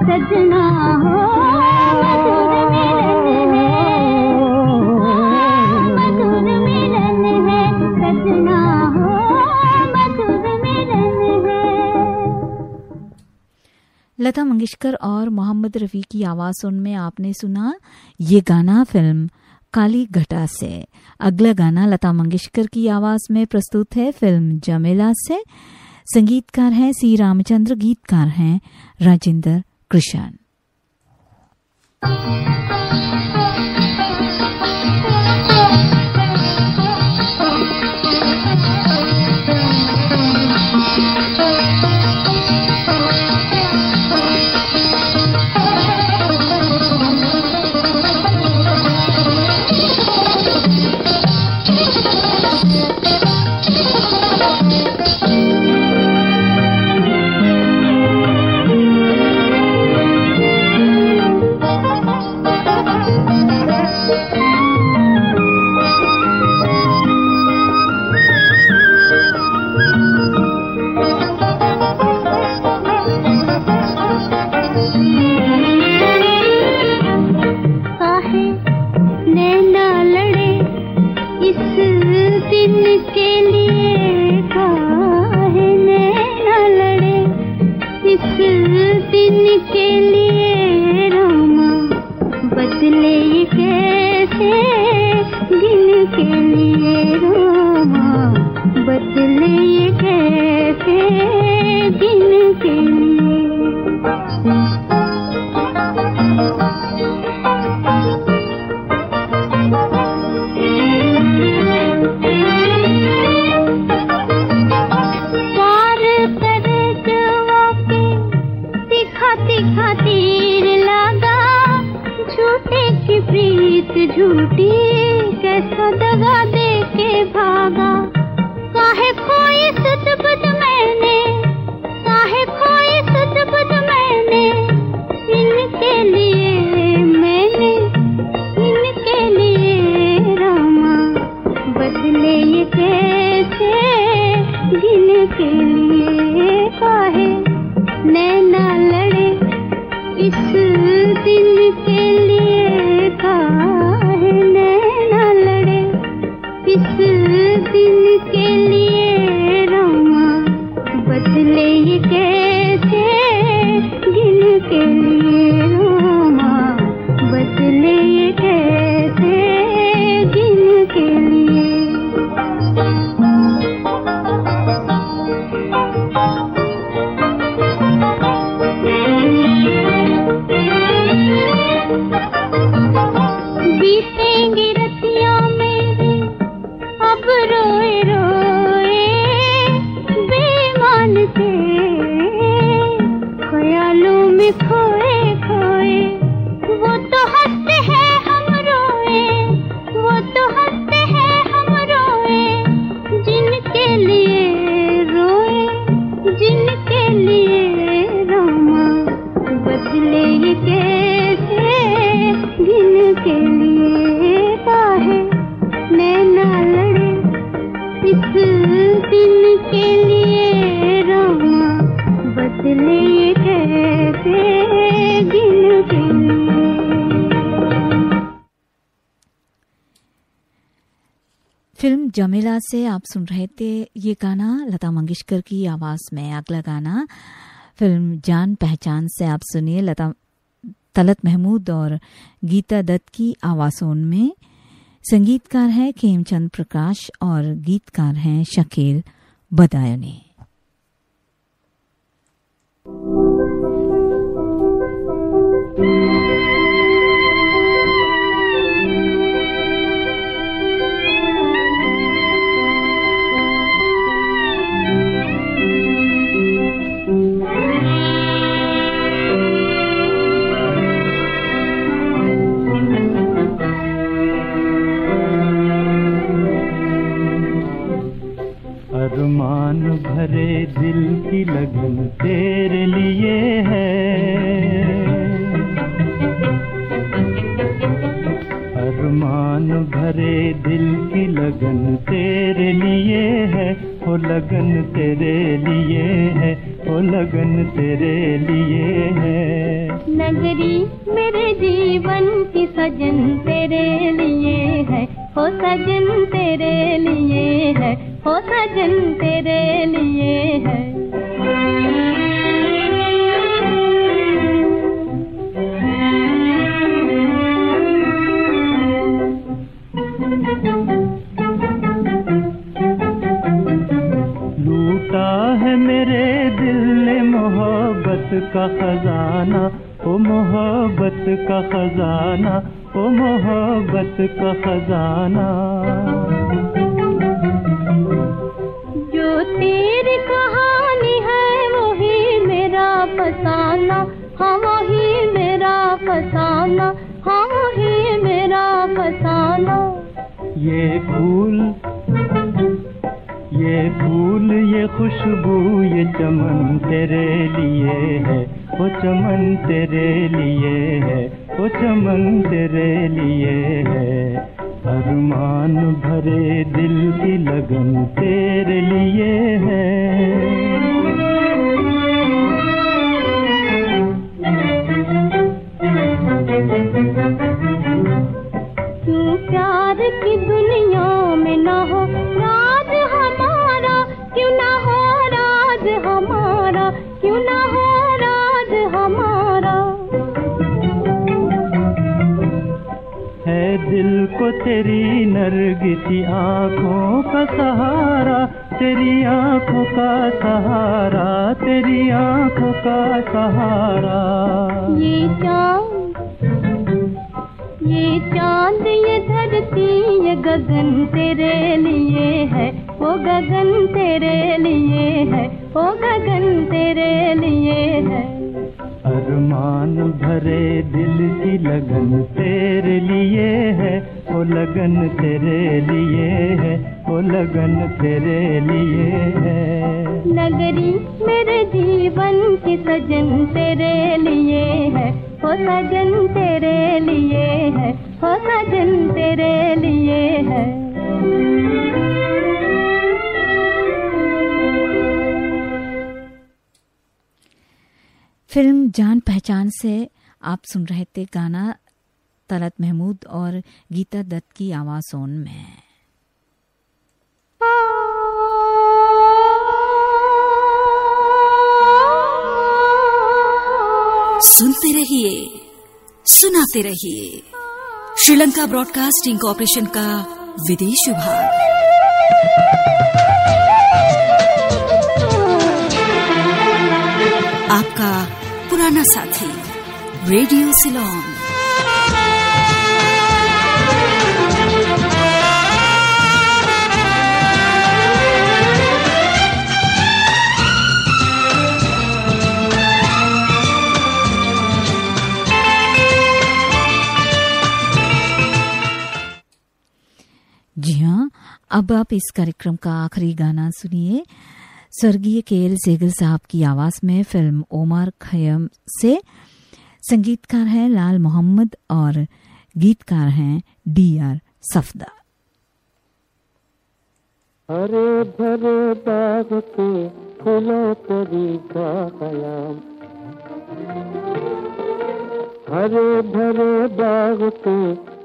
सजना हो लता मंगेशकर और मोहम्मद रफ़ी की आवाज़ सुन में आपने सुना ये गाना फ़िल्म काली घटा से। अगला गाना लता मंगेशकर की आवाज़ में प्रस्तुत है, फ़िल्म जमेला से। संगीतकार हैं सी रामचंद्र, गीतकार हैं राजेंद्र कृशान से आप सुन रहे थे ये गाना लता मंगेशकर की आवाज़ में अगला गाना। फ़िल्म जान पहचान से आप सुनिए लता, तलत महमूद और गीता दत्त की आवाज़ों में। संगीतकार हैं खेमचंद प्रकाश और गीतकार हैं शकील बदायने। दिल की लगन तेरे लिए है। अरमान भरे दिल की लगन तेरे लिए है। वो लगन तेरे लिए है वो लगन तेरे लिए है। नगरी मेरे जीवन की सजन तेरे लिए है हो सजन तेरे लिए है हो सजन तेरे लिए है। का खजाना ओ मोहब्बत का खजाना ओ मोहब्बत का खजाना। जो तेरी कहानी है वही मेरा फसाना हाँ वही मेरा फसाना हाँ वही मेरा फसाना। ये फूल ये फूल, ये खुशबू, ये चमन तेरे लिए है। वो चमन तेरे लिए है वो चमन तेरे लिए है। अरमान भरे दिल की लगन तेरे लिए है। दत्त की आवाज़ों में। सुनते रहिए, सुनाते रहिए। श्रीलंका ब्रॉडकास्टिंग कॉरपोरेशन का विदेश विभाग। आपका पुराना साथी, रेडियो सिलोन। अब आप इस कार्यक्रम का आखिरी गाना सुनिए। स्वर्गीय के एल सेगल साहब की आवाज़ में फ़िल्म ओमर खयम से संगीतकार हैं लाल मोहम्मद और गीतकार हैं डी आर सफदा हरे भरे बाग के फूलों तरी का कलाम। हरे भरे बाग के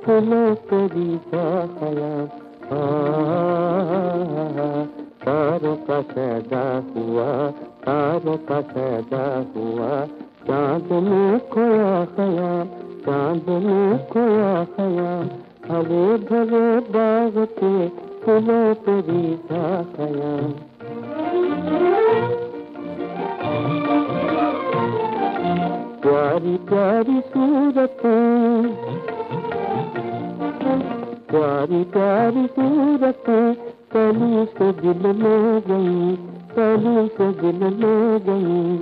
फूलों तरी का कलाम। तारों का पैदा हुआ तारों का पैदा हुआ। चाँद में खोया खयाम चाँद में खोया खयाम हरे भरे बाग के फूलों पे रीझा खयाम प्यारी प्यारी सूरतें प्यारी प्यारी सूरतें कली से दिल ले गई कली से दिल ले गई।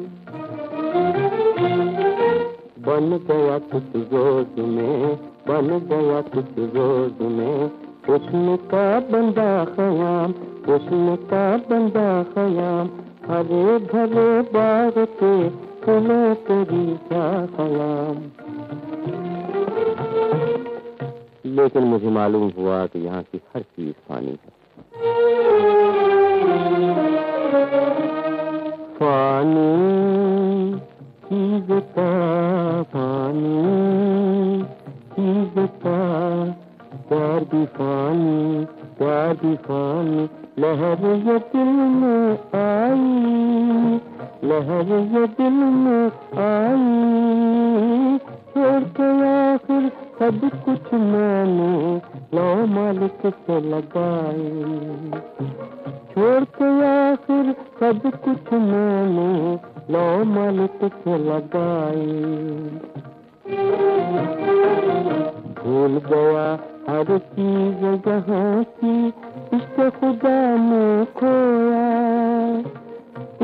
बन गया कुछ रोज में, बन गया कुछ रोज में। हुस्न का बंदा खयाम हुस्न का बंदा खयाम। हरे भरे बाग के फूलों पे रीझा खयाम। लेकिन मुझे मालूम हुआ कि यहाँ की हर चीज़ फानी है। फानी चीज़ फानी का प्यार भी फानी प्यार भी फानी लहर ये दिल में आई, लहर ये दिल में आई। छोड़ के आखिर सब कुछ मैंने लो मालिक से लगाई छोड़ के आखिर सब कुछ मैंने लो मालिक से लगाए। भूल गया हर चीज़ जहाँ की, इश्क खुदा में खोया।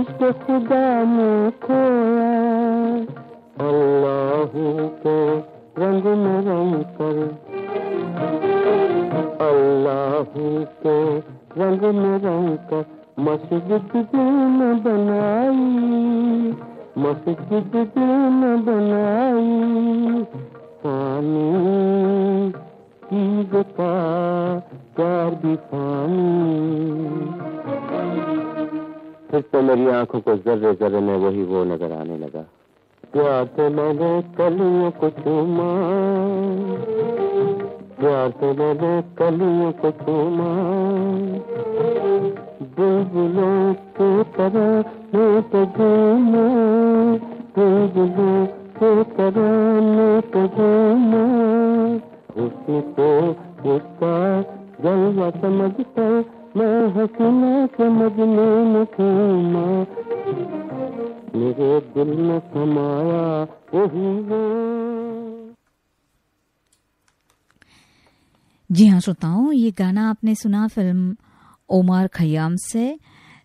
इश्क खुदा में खोया। अल्लाह को रंग में रंग कर अल्लाह को रंग में रंग कर मस्जिद दिल में बनाई, मस्जिद दिल बनाई। पानी चीज़ का प्यार भी पानी। फिर तो मेरी आँखों को जर्रे जर्रे में वही वो नज़र आने लगा। प्यार से मैंने कलियों को चूमा प्यार से मैंने कलियों को चूमा बुलबुलों की तरह मैं तो की तरह तो उसी को उसका जलवा समझकर मैं हसीना समझने मेरे दिल में समाया वही वो जी हाँ श्रोताओं, ये गाना आपने सुना फ़िल्म ओमार खयाम से,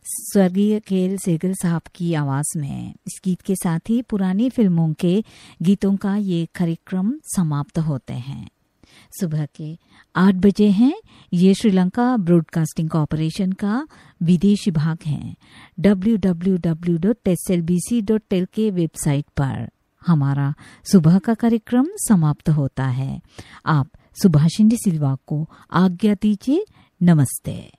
स्वर्गीय केल सेगल साहब की आवाज़ में। इस गीत के साथ ही पुरानी फ़िल्मों के गीतों का ये कार्यक्रम समाप्त होते हैं। सुबह के आठ बजे हैं। ये श्रीलंका ब्रॉडकास्टिंग कॉरपोरेशन का विदेशी भाग है। W W W dot dot www.slbc.tel के वेबसाइट पर हमारा सुबह का कार्यक्रम समाप्त होता है। आप सुभाषिंदी सिल्वा को आज्ञा दीजिए। नमस्ते।